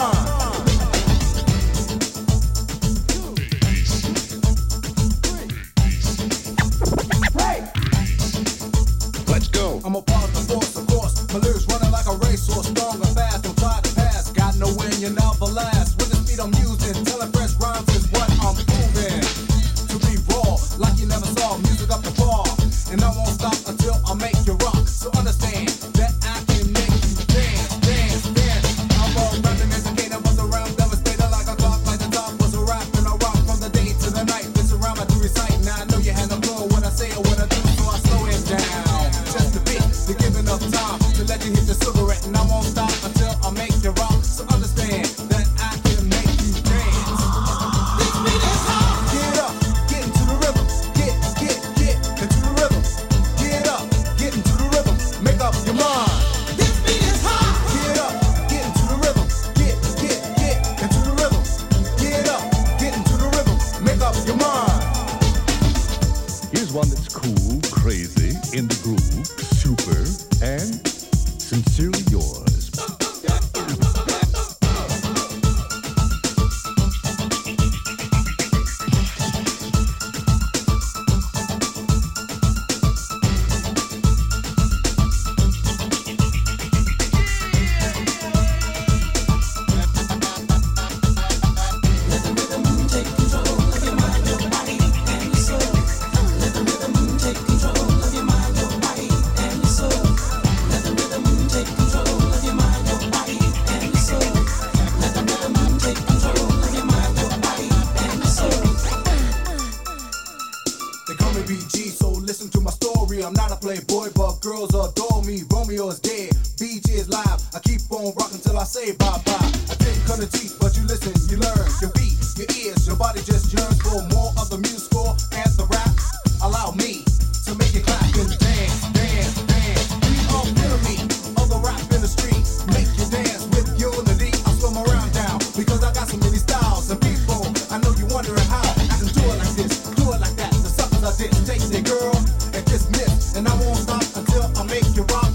song. is one that's cool, crazy, in the groove, super, and sincerely yours. BG, so listen to my story. I'm not a playboy, but girls adore me. Romeo is dead, BG is live. I keep on rocking till I say bye bye. girl, and kiss myth. And I won't stop until I make you rock.